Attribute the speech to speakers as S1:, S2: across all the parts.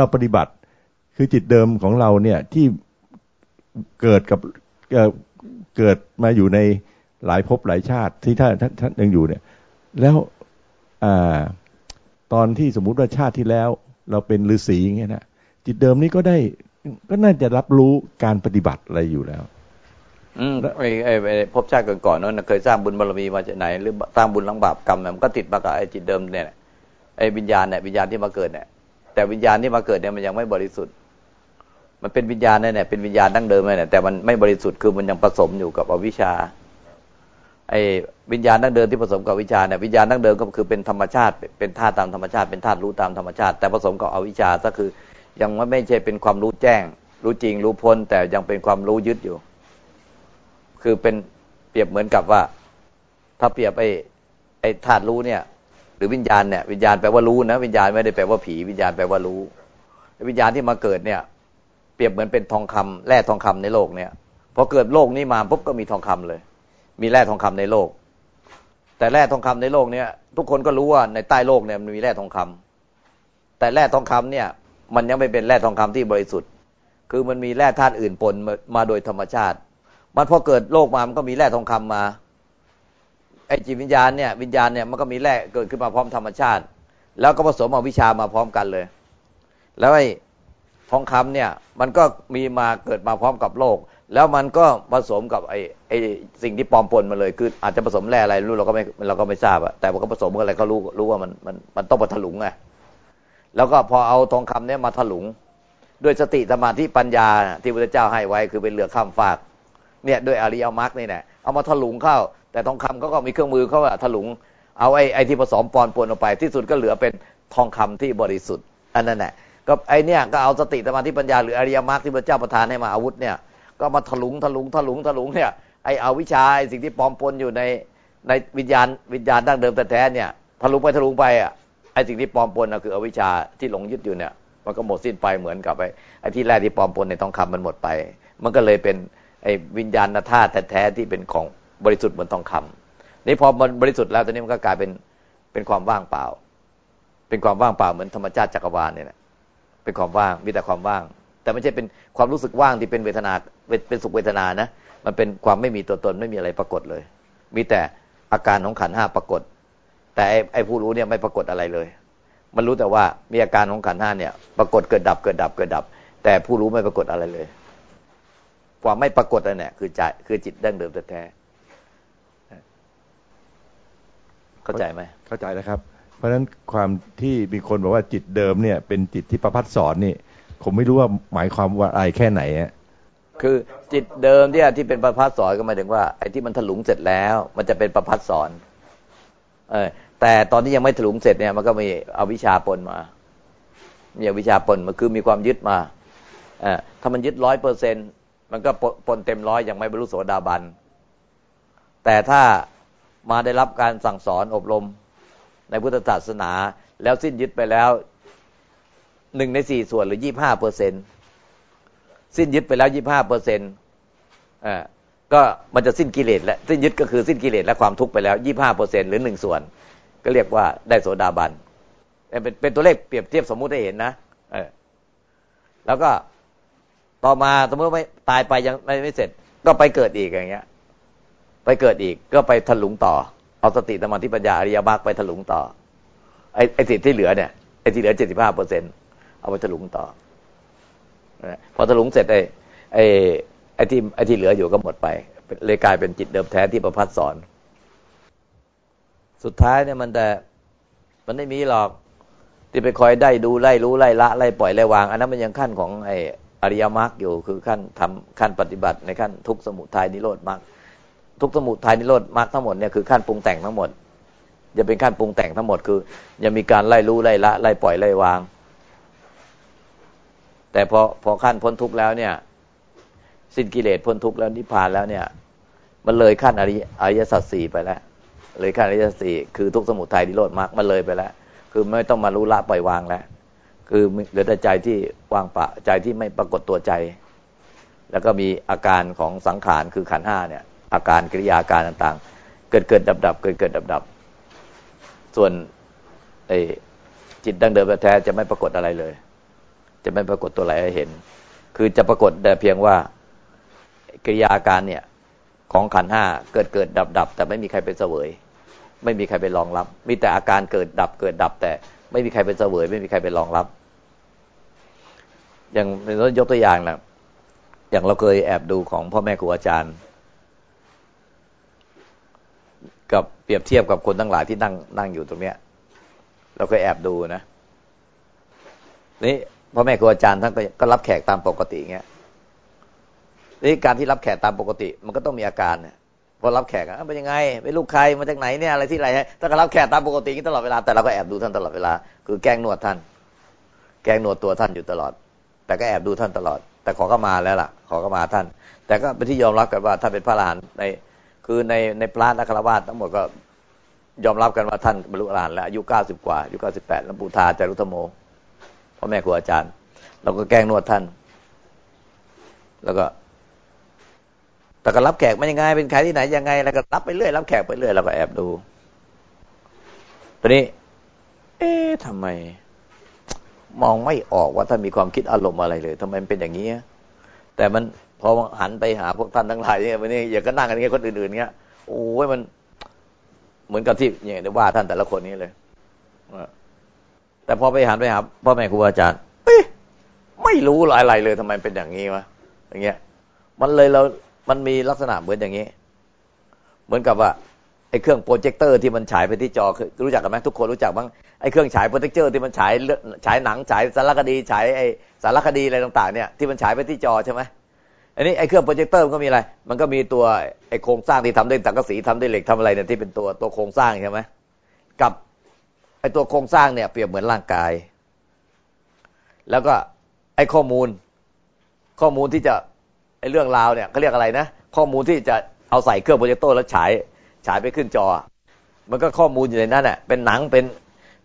S1: เราปฏิบัติ คือจิตเดิมของเราเนี่ยที่เกิดกับเกิดมาอยู่ในหลายภพหลายชาติที่ท่านท่านยังอยู่เนี่ย แล้วอตอนที่สมมุติว่าชาติที่แล้ว เราเป็นฤาษีอย่างเงี้ยนะจิตเดิมนี้ก็ได้ก็น่าจะรับรู้การปฏิบัติอะไรอยู่แล้ว
S2: อืมไอ้ไอ้ภพชาติก่อนๆนั้นเคยสร้างบุญบารมีมาจากไหน หรือสร้างบุญลังบาปกรรมมันก็ติดมากับไอ้จิตเดิมเนี่ยไอ้วิญญาณเนี่ยวิญญาณที่มาเกิดเนี่ย แต่วิญญาณที่มาเกิดเนี่ยมันยังไม่บริสุทธิ์ มันเป็นวิญญาณเนี่ยเป็นวิญญาณดั้งเดิมเนี่ยแต่มันไม่บริสุทธิ์คือมันยังผสมอยู่กับอวิชชาไอ้วิญญาณดั้งเดิมที่ผสมกับวิชาเนี่ยวิญญาณดั้งเดิมก็คือเป็นธรรมชาติ เป็นธาตุตามธรรมชาติเป็นธาตุรู้ตามธรรมชาติ แต่ผสมกับอวิชชาก็คือ ยังไม่ใช่เป็นความรู้แจ้ง รู้จริงรู้พ้น แต่ยังเป็นความรู้ยึดอยู่ คือเป็นเปรียบเหมือนกับว่า ถ้าเปรียบไอ้ไอ้ธาตุรู้เนี่ย หรือวิญญาณเนี่ยวิญญาณแปลว่ารู้นะ วิญญาณไม่ได้แปลว่าผีวิญญาณแปลว่ารู้ วิญญาณที่มาเกิดเนี่ย เปรียบเหมือนเป็นทองคำแร่ทองคำในโลกเนี่ยพอเกิดโลกนี้มาปุ๊บก็มีทองคำเลย มีแร่ทองคำในโลก แต่แร่ทองคำในโลกเนี้ยทุกคนก็รู้ว่าในใต้โลกเนี่ยมันมีแร่ทองคำแต่แร่ทองคำเนี่ย มันยังไม่เป็นแร่ทองคำที่บริสุทธิ์ คือมันมีแร่ธาตุอื่นปนมาโดยธรรมชาติ มันพอเกิดโลกมามันก็มีแร่ทองคำมา ไอ้จิตวิญญาณเนี่ยวิญญาณเนี่ยมันก็มีแร่เกิดขึ้นมาพร้อมธรรมชาติ แล้วก็ผสมเอาวิชามาพร้อมกันเลย แล้วไอ้ทองคำเนี่ยมันก็มีมาเกิดมาพร้อมกับโลก แล้วมันก็ผสมกับไอ้ไอ้สิ่งที่ปลอมปนมาเลย คืออาจจะผสมแร่อะไรรู้เราก็ไม่เราก็ไม่ทราบอะแต่มันก็ผสมอะไรก็รู้รู้ว่ามันมันมันต้องมาถลุงไงแล้วก็พอเอาทองคำเนี้ยมาถลุง ด้วยสติสมาธิปัญญาที่พระเจ้าให้ไว้คือเป็นเหลือข้ามฟากเนี่ยด้วยอริยมรรคนี่แหละเอามาถลุงเข้า แต่ทองคำก็ก็มีเครื่องมือเขาถลุง เอาไอ้ไอ้ที่ผสมปอนปนออกไป ที่สุดก็เหลือเป็นทองคำที่บริสุทธิ์ อันนั้นแหละก็ไอ้เนี่ยก็เอาสติสมาธิปัญญาหรืออริยมรรคที่พระเจ้าประทานให้มาอาวุธเนี่ย ก็มาถลุงถลุงถลุงถลุงเนี่ยไอเอาวิชาไอสิ่งที่ปลอมปนอยู่ในในวิญญาณวิญญาณดั้งเดิมแต่แท้เนี่ยถลุงไปถลุงไปอะไอสิ่งที่ปลอมปนก็คืออวิชาที่หลงยึดอยู่เนี่ยมันก็หมดสิ้นไปเหมือนกับไอไอที่แรกที่ปลอมปนในทองคำมันหมดไป มันก็เลยเป็นไอวิญญาณธาตุแท้ที่เป็นของ บริสุทธิ์เหมือนทองคำนี่พอมันบริสุทธิ์แล้วตอนนี้มันก็กลายเป็นเป็นความว่างเปล่า เป็นความว่างเปล่าเหมือนธรรมชาติจักรวาลเนี่ยแหละเป็นความว่างมีแต่ความว่าง แต่ไม่ใช่เป็นความรู้สึกว่างที่เป็นเวทนาเป็นสุขเวทนานะ มันเป็นความไม่มีตัวตนไม่มีอะไรปรากฏเลย มีแต่อาการของขันห้าปรากฏ แต่ไอ้ผู้รู้เนี่ยไม่ปรากฏอะไรเลย มันรู้แต่ว่ามีอาการของขันห้าเนี่ย ปรากฏเกิดดับเกิดดับเกิดดับ แต่ผู้รู้ไม่ปรากฏอะไรเลย ความไม่ปรากฏนั่นแหละคือใจคือจิตดั้งเดิมแท้ เข้าใจไหม
S1: เข้าใจแล้วครับ เพราะฉะนั้นความที่มีคนบอกว่าจิตเดิมเนี่ย เป็นจิตที่ประพัดสอนนี่ ผมไม่รู้ว่าหมายความว่าอะไรแค่ไหนอะ
S2: คือจิตเดิมที่ที่เป็นประพัดสอนก็หมายถึงว่าไอ้ที่มันถลุงเสร็จแล้ว มันจะเป็นประพัดสอนเออแต่ตอนที่ยังไม่ถลุงเสร็จเนี่ย มันก็มีเอาวิชาปนมามีอวิชาปนมันคือมีความยึดมาเออถ้ามันยึดร้อยเปอร์เซ็นมันก็ปนเต็มร้อยยังไม่บรรลุโสดาบันแต่ถ้า มาได้รับการสั่งสอนอบรมในพุทธศาสนา แล้วสิ้นยึดไปแล้วหนึ่งในสี่ส่วนหรือยี่บห้าเปอร์เซ็นสิ้นยึดไปแล้วยี่บห้าเปอร์เซ็นต์อ่าก็มันจะสิ้นกิเลสและสิ้นยึดก็คือสิ้นกิเลสและความทุกข์ไปแล้วยี่บห้าเปอร์เซ็นหรือหนึ่งส่วน ก็เรียกว่าได้โสดาบันเป็นเป็นตัวเลขเปรียบเทียบสมมุติให้เห็นนะเออแล้วก็ต่อมาสมมติไม่ตายไปยังไม่ไม่เสร็จ ก็ไปเกิดอีกอย่างเงี้ย ไปเกิดอีกก็ไปถลุงต่อ เอาสติธรรมทิปัญญาอริยมรรคไปถลุงต่อ ไอ้ไอ้สิทธิ์ที่เหลือเนี่ยไอ้ที่เหลือเจ็ดสิบห้าเปอร์เซ็นต์เอาไปถลุงต่อพอถลุงเสร็จไอ้ไอ้ไอ้ที่ไอ้ที่เหลืออยู่ก็หมดไป เลยกลายเป็นจิตเดิมแท้ที่ประพัดสอน สุดท้ายเนี่ยมันแต่มันไม่มีหรอกที่ไปคอยได้ดูไล่รู้ไล่ละไล่ปล่อยไล่วาง อันนั้นมันยังขั้นของไอ้อริยมรรคอยู่คือขั้นทำขั้นปฏิบัติในขั้นทุกสมุทัยนิโรธมรรค ทุกสมุทัยนิโรธมรรคทั้งหมดเนี่ยคือขั้นปรุงแต่งทั้งหมดจะเป็นขั้นปรุงแต่งทั้งหมดคือ ยังมีการไล่รู้ไล่ละไล่ปล่อยไล่วาง แต่พอพอขั้นพ้นทุกข์แล้วเนี่ย สิ้นกิเลสพ้นทุกข์แล้วนิพพานแล้วเนี่ย มันเลยขั้นอริอริยสัจสี่ไปแล้ว เลยขั้นอริยสัจสี่คือทุกสมุทัยนิโรธมรรคมันเลยไปแล้ว คือไม่ต้องมารู้ละปล่อยวางแล้ว คือเหลือแต่ใจที่วางปะใจที่ไม่ปรากฏตัวใจ แล้วก็มีอาการของสังขารคือขันห้าเนี่ย อาการกิริยาการต่าง ๆ เกิดเกิดดับดับเกิดเกิดดับดับส่วนไอ้จิตดั้งเดิมแท้จะไม่ปรากฏอะไรเลย จะไม่ปรากฏตัวอะไรให้เห็น คือจะปรากฏแต่เพียงว่ากิริยาการเนี่ย ของขันห้าเกิดเกิดดับดับแต่ไม่มีใครเป็นเสวย ไม่มีใครเป็นรองรับ มีแต่อาการเกิดดับเกิดดับ แต่ไม่มีใครเป็นเสวย ไม่มีใครเป็นรองรับ อย่างเรายกตัวอย่างนะอย่างเราเคยแอบดูของพ่อแม่ครูอาจารย์ กับเปรียบเทียบกับคนทั้งหลายที่นั่งนั่งอยู่ตรงเนี้ย เราเคยแอบดูนะนี่พ่อแม่ครูอาจารย์ท่านก็รับแขกตามปกติเงี้ยนี่การที่รับแขกตามปกติ มันก็ต้องมีอาการเนี่ยพอรับแขกอะเป็นยังไงเป็นลูกใครมาจากไหนเนี่ยอะไรที่ไรถ้าก็รับแขกตามปกติตลอดเวลาแต่เราก็แอบดูท่านตลอดเวลา คือแกล้งนวดท่าน แกล้งนวดตัวท่านอยู่ตลอด แต่ก็แอบดูท่านตลอด แต่ขอก็มาแล้วล่ะ ขอก็มาท่าน แต่ก็เป็นที่ยอมรับกันว่าท่านเป็นพระอรหันต์ใน คือในในพระนักฆราวาสทั้งหมดก็ยอมรับกันว่าท่านบรรลุอรหันต์แล้วอายุเก้าสิบกว่าอายุเก้าสิบแปดหลวงปู่ทาจารุธโมพ่อแม่ครูอาจารย์ เราก็แกล้งนวดท่าน แล้วก็ แต่ก็รับแขกไมันยังไง เป็นใครที่ไหนยังไง แล้วก็รับไปเรื่อยรับแขกไปเรื่อยเราก็แอบดูตอนนี้ เอ๊ะทำไม มองไม่ออกว่าท่านมีความคิดอารมณ์อะไรเลยทำไมมันเป็นอย่างนี้แต่มัน พอหันไปหาพวกท่านทั้งหลายเนี่ยวันนี้อย่าก็นั่งกันเงี้ยคนอื่นๆเงี้ยโอ้ยมัน เหมือนกับที่อย่างนี้ว่าท่านแต่ละคนนี้เลยแต่พอไปหันไปหาพ่อแม่ครูอาจารย์ไม่รู้อะไรเลยทำไมเป็นอย่างนี้วะอย่างเงี้ย มันเลยเรา มันมีลักษณะเหมือนอย่างนี้ เหมือนกับว่าไอ้เครื่องโปรเจคเตอร์ที่มันฉายไปที่จอรู้จักกันไหมทุกคนรู้จักบ้างไอ้เครื่องฉายโปรเจคเตอร์ที่มันฉายฉายหนังฉายสารคดีฉายไอ้สารคดีอะไรต่าง ๆ เนี่ยที่มันฉายไปที่จอใช่ไหม อันนี้ไอ้เครื่องโปรเจคเตอร์มันก็มีอะไร มันก็มีตัวไอ้โครงสร้างที่ทำด้วยสังกะสีทำด้วยเหล็กทำอะไรเนี่ยที่เป็นตัวตัวโครงสร้างใช่ไหมกับไอ้ตัวโครงสร้างเนี่ยเปรียบเหมือนร่างกาย แล้วก็ไอ้ข้อมูล ข้อมูลที่จะไอ้เรื่องราวเนี่ยเขาเรียกอะไรนะ ข้อมูลที่จะเอาใส่เครื่องโปรเจคเตอร์แล้วฉายฉายไปขึ้นจอ มันก็ข้อมูลอยู่ในนั้นแหละเป็นหนังเป็น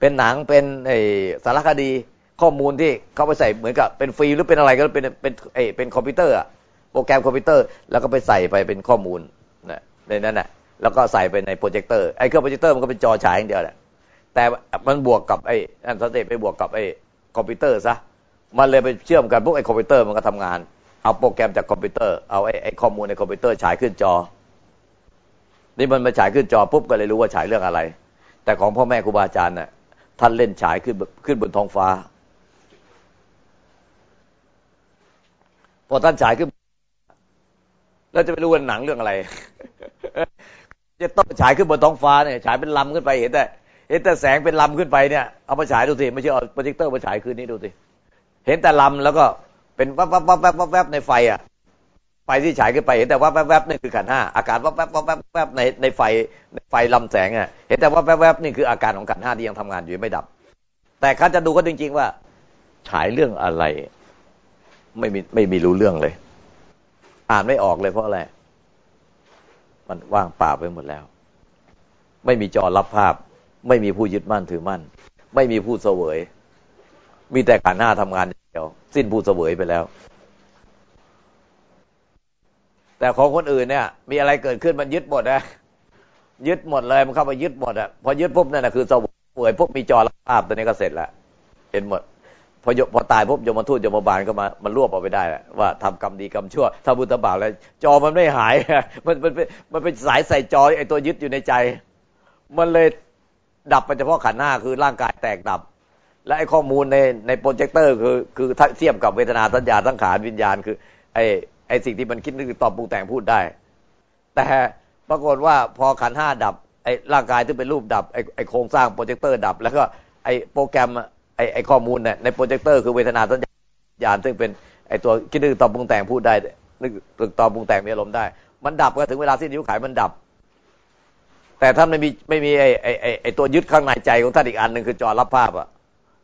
S2: เป็นหนังเป็นไอ้สารคดีข้อมูลที่เขาไปใส่เหมือนกับเป็นฟิล์มหรือเป็นอะไรก็เป็นเป็นไอ้เป็นคอมพิวเตอร์อะ โปรแกรมคอมพิวเตอร์ แล้วก็ไปใส่ไปเป็นข้อมูลในนั้นแหละแล้วก็ใส่ไปในโปรเจคเตอร์ไอ้เครื่องโปรเจคเตอร์มันก็เป็นจอฉายอย่างเดียวแหละแต่มันบวกกับไอ้อัน step ไปบวกกับไอ้คอมพิวเตอร์ซะมันเลยไปเชื่อมกันพวกไอ้คอมพิวเตอร์มันก็ทำงาน เอาโปรแกรมจากคอมพิวเตอร์เอาไอ้ไอ้ข้อมูลในคอมพิวเตอร์ฉายขึ้นจอ นี่มันมาฉายขึ้นจอปุ๊บก็เลยรู้ว่าฉายเรื่องอะไร แต่ของพ่อแม่ครูบาอาจารย์น่ะท่านเล่นฉายขึ้นขึ้นบนท้องฟ้า พอท่านฉายขึ้น แล้วจะไปรู้ว่าหนังเรื่องอะไร จะต้องฉายขึ้นบนท้องฟ้าเนี่ยฉายเป็นลำขึ้นไปเห็นแต่เห็นแต่แสงเป็นลำขึ้นไปเนี่ยเอามาฉายดูสิไม่ใช่เอาโปรเจคเตอร์มาฉายคืนนี้ดูสิเห็นแต่ลำแล้วก็เป็นวับวับวับวับวับในไฟอะไฟที่ฉายขึ้นไปเห็นแต่วับวับวับนี่คือขันธ์ห้าอาการวับวับวับวับวับในในไฟในไฟลำแสงอะเห็นแต่วับวับวับนี่คืออาการของขันธ์ห้าที่ยังทำงานอยู่ไม่ดับ แต่เขาจะดูก็จริง ๆ ว่า ฉายเรื่องอะไร ไม่มีไม่มีรู้เรื่องเลย อ่านไม่ออกเลยเพราะอะไร มันว่างเปล่าไปหมดแล้ว ไม่มีจอรับภาพ ไม่มีผู้ยึดมั่นถือมั่น ไม่มีผู้เสวย มีแต่ขันห้าทำงานเดียว สิ้นผู้เสวยไปแล้ว แต่ของคนอื่นเนี่ย มีอะไรเกิดขึ้นมันยึดหมดนะยึดหมดเลยมันเข้าไปยึดหมดอะพอยึดปุ๊บนั่นแหะคือเสวยปุ๊บมีจอรับภาพตัวนี้ก็เสร็จแล้วเห็นหมด พอพอตายปุ๊บยมทูตยมบาลก็มามันรวบออกไปได้ว่าทำกรรมดีกรรมชั่วทำบุญทำบาปแล้วจอมันไม่หาย มันมันมันเป็นสายใส่จอไอตัวยึดอยู่ในใจ มันเลยดับไปเฉพาะขันธ์ห้าคือร่างกายแตกดับ และไอ้ข้อมูลในในโปรเจคเตอร์คือคือเทียบกับเวทนาสัญญาสังขารวิญญาณคือ ไอ้ไอ้สิ่งที่มันคิดนึกตอบปรุงแต่งพูดได้ แต่ปรากฏว่าพอขันธ์ห้าดับไอร่างกายที่เป็นรูปดับไอไอ้โครงสร้างโปรเจคเตอร์ดับ แล้วก็ไอ้โปรแกรม ไอ้ไอข้อมูลเนี่ยในโปรเจคเตอร์คือเวทนาสัญญาณ ซึ่งเป็นไอ้ตัวคิดนึกตอบปรุงแต่งพูดได้นึกตึกตอบปรุงแต่งมีอารมณ์ได้ มันดับก็ถึงเวลาสิ้นอายุขัยมันดับ แต่ท่านไม่มีไม่มีไอ้ไอ้ไอ้ไอตัวยึดข้างในใจของท่านอีกอันหนึ่งคือจอรับภาพอะ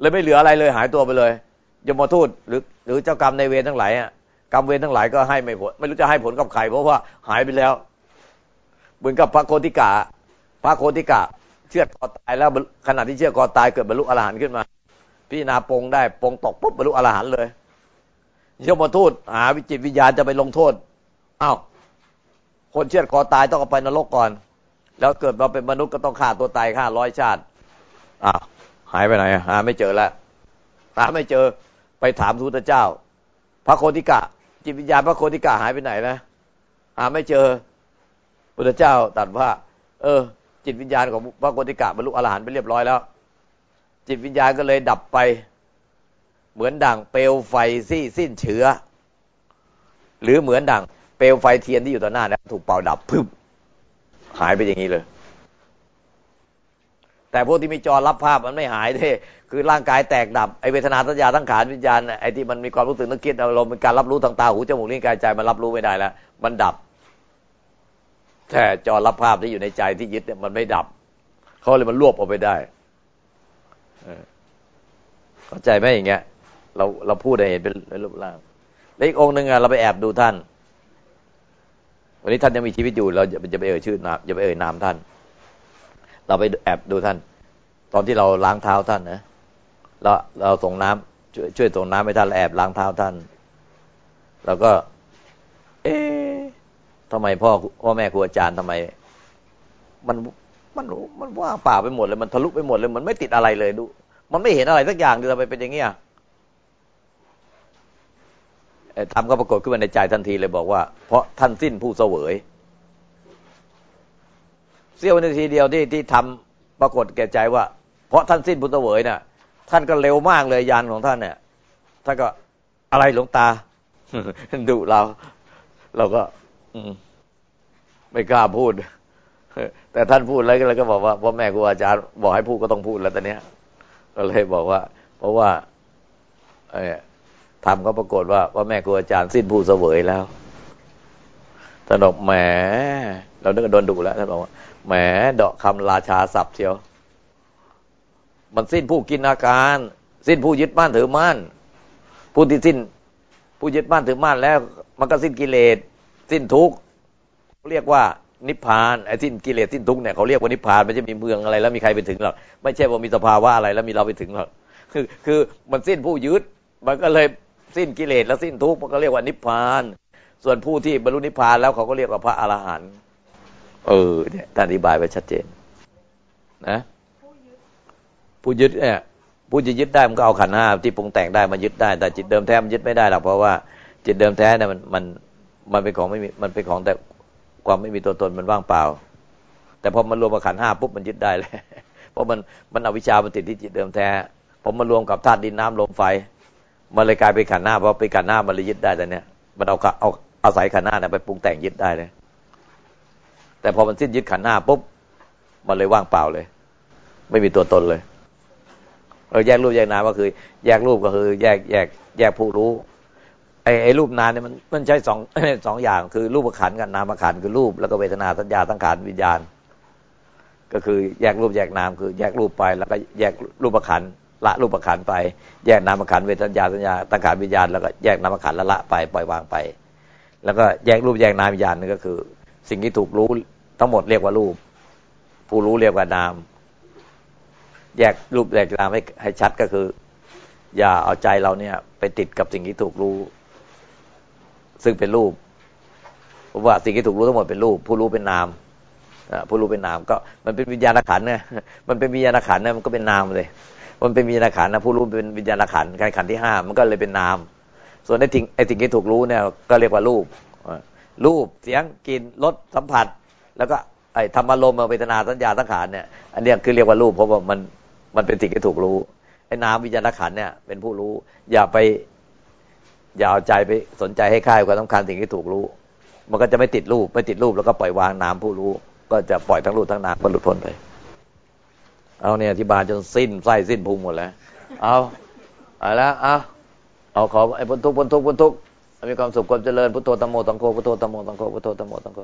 S2: เลยไม่เหลืออะไรเลยหายตัวไปเลยยมทูตหรือหรือเจ้ากรรมในเวรทั้งหลายอะกรรมเวรทั้งหลายก็ให้ไม่ผล ไม่รู้จะให้ผลกับใครเพราะว่าหายไปแล้ว เหมือนกับพระโคติกาพระโคติกาเชื่อคอตายแล้วขณะที่เชื่อคอตายเกิดบรรลุอรหันต์ขึ้นมา พี่นาปงได้ปงตกปุ๊บบรรลุอรหันต์เลยยมทูตหาวิจิตวิญญาณจะไปลงโทษอ้าวคนเชื่อคอตายต้องเอาไปนรกก่อน แล้วเกิดมาเป็นมนุษย์ก็ต้องฆ่าตัวตายฆ่าร้อยชาติอ้าวหายไปไหนหาไม่เจอแล้วหาไม่เจอไปถามทูตเจ้า พระโคติกะ จิตวิญญาณพระโคติกะหายไปไหนนะหาไม่เจอพุทธเจ้าตรัสว่า เออ จิตวิญญาณของพระโคติกะบรรลุอรหันต์ไปเรียบร้อยแล้ว จิตวิญญาณก็เลยดับไป เหมือนดังเปลวไฟซี่สิ้นเชื้อ หรือเหมือนดังเปลวไฟเทียนที่อยู่ต่อหน้านี่ยถูกเป่าดับพึบหายไปอย่างนี้เลย แต่พวกที่มีจอรับภาพมันไม่หายเท่คือร่างกายแตกดับไอเวทนาสัญญาทั้งขานวิญญาณไอที่มันมีความรู้สึกนึกคิดอารมณ์เป็นการรับรู้ทางตาหูจมูกลิ้นกายใจมันรับรู้ไม่ได้แล้ว มันดับแต่จอรับภาพที่อยู่ในใจที่ยึดเนี่ยมันไม่ดับเขาเลยมันรวบออกไปได้ เข้าใจไหมอย่างเงี้ย เราเราพูดได้เห็นเป็นรูปร่างแล้วอีกองหนึ่งอะเราไปแอบดูท่าน วันนี้ท่านยังมีชีวิตอยู่ เราจะจะไปเอ่ยชื่อนามจะไปเอ่ยนามท่าน เราไปแอบดูท่าน ตอนที่เราล้างเท้าท่านนะเราเราส่งน้ำช่วยช่วยส่งน้ำให้ท่านแอบล้างเท้าท่าน แล้วก็ เอ๊ะทำไมพ่อพ่อแม่ครูอาจารย์ทำไม มัน มันมันว่างเปล่าไปหมดเลยมันทะลุไปหมดเลย มันไม่ติดอะไรเลยดู มันไม่เห็นอะไรสักอย่างเลยทำไมเป็นอย่างเงี้ยทำก็ปรากฏขึ้นมาในใจทันทีเลยบอกว่า เพราะท่านสิ้นผู้เสวยเสี้ยวนาทีเดียวที่ที่ทำปรากฏแก่ใจว่า เพราะท่านสิ้นผู้เสวยเนี่ยท่านก็เร็วมากเลยยานของท่านเนี่ยท่านก็อะไรหลวงตาดูเรา เราก็ไม่กล้าพูด แต่ท่านพูดแล้วก็บอกว่าพ่อแม่ครูอาจารย์บอกให้พูดก็ต้องพูดแล้วตอนนี้ก็เลยบอกว่า เพราะว่าทำก็ปรากฏว่าพ่อแม่ครูอาจารย์สิ้นผู้เสวยแล้วท่านบอกแหมเราเนึกโดนดุแล้วท่านบอกว่าแหมดอกคำราชาศัพท์เชียว มันสิ้นผู้กินอาการ สิ้นผู้ยึดมั่นถือมั่นผู้ที่สิ้น ผู้ยึดมั่นถือมั่นแล้ว มันก็สิ้นกิเลสสิ้นทุกข์เรียกว่า นิพพานไอ้สิ้นกิเลสสิ้นทุกข์เนี่ยเขาเรียกว่านิพพานไม่ใช่มีเมืองอะไร แล้วมีใครไปถึงหรอกไม่ใช่ว่ามีสภาวะอะไรแล้วมีเราไปถึงหรอกคือคือมันสิ้นผู้ยึดมันก็เลยสิ้นกิเลสแล้วสิ้นทุกข์มันก็เรียกว่านิพพาน ส่วนผู้ที่บรรลุนิพพานแล้วเขาก็เรียกว่าพระอรหันต์เออเนี่ยอธิบายไว้ชัดเจน นะผู้ยึดเนี่ยผู้จะยึดได้มันก็เอาขันห้าที่ปรุงแต่งได้มายึดได้ แต่จิตเดิมแท้มันยึดไม่ได้หรอกเพราะว่าจิตเดิมแท้เนี่ยมันมันมันเป็นของไม่มีมันเป็นของแต่ ความไม่มีตัวตนมันว่างเปล่า แต่พอมันรวมกับขันห้าปุ๊บมันยึดได้เลยเพราะมันมันเอาวิชามันติดที่จิตเดิมแท้ผมมารวมกับธาตุดินน้ำลมไฟมันเลยกลายเป็นขันห้าเพราะเป็นขันห้ามันเลยยึดได้แต่เนี้ยมันเอาเอาอาศัยขันห้าเนี่ยไปปรุงแต่งยึดได้เลย แต่พอมันสิ้นยึดขันห้าปุ๊บมันเลยว่างเปล่าเลย ไม่มีตัวตนเลยเออแยกรูปแยกนามก็คือ แยกรูปก็คือ แยกแยกแยกผู้รู้ ไอ้ไอ้รูปนามเนี่ยมันมันใช้สองสองอย่าง คือรูปขันกับนามขันคือรูปแล้วก็เวทนาสัญญาสังขารวิญญาณ ก็คือแยกรูปแยกนามคือ แยกรูปไปแล้วก็แยกรูปขันละรูปขันไป แยกนามขันเวทนาสัญญาสังขารวิญญาณแล้วก็แยกนามขันละละไปปล่อยวางไป แล้วก็แยกรูปแยกนามวิญญาณนี่ก็คือ สิ่งที่ถูกรู้ทั้งหมดเรียกว่ารูป ผู้รู้เรียกว่านาม แยกรูปแยกนามให้ให้ชัดก็คือ อย่าเอาใจเราเนี่ย ไปติดกับสิ่งที่ถูกรู้ ซึ่งเป็นรูปเพราะว่าสิ่งที่ถูกรู้ทั้งหมดเป็นรูป ผู้รู้เป็นนามผู้รู้เป็นนามก็มันเป็นวิญญาณขันเนี่ยมันเป็นวิญญาณขันเนี่ยมันก็เป็นนามเลย มันเป็นวิญญาณขันนะผู้รู้เป็นวิญญาณขันการขันที่ห้ามันก็เลยเป็นนาม ส่วนไอ้สิ่งไอ้สิ่งที่ถูกรู้เนี่ยก็เรียกว่ารูปรูปเสียงกลิ่นรสสัมผัส แล้วก็ไอ้ธรรมารมณ์เวทนาสัญญาสังขารเนี่ยอันนี้คือเรียกว่ารูปเพราะว่ามันมันเป็นสิ่งที่ถูกรู้ไอ้นามวิญญาณขันเนี่ยเป็นผู้รู้ อย่าไป อย่าเอาใจไปสนใจให้ค่ายความสำคัญสิ่งที่ถูกรู้ มันก็จะไม่ติดรูปไม่ติดรูปแล้วก็ปล่อยวางนามผู้รู้ ก็จะปล่อยทั้งรูปทั้งนามก็หลุดพ้นไป เอาเนี่ยอธิบายจนสิ้นไส้สิ้นพุงหมดแล้ว เอาเอาละเอาเอาขอไอ้พ้นทุกพ้นทุกพ้นทุกมีความสุขความเจริญพุทโธตโมตังโฆพุทโธตโมตังโฆพุทโธตโมตังโฆ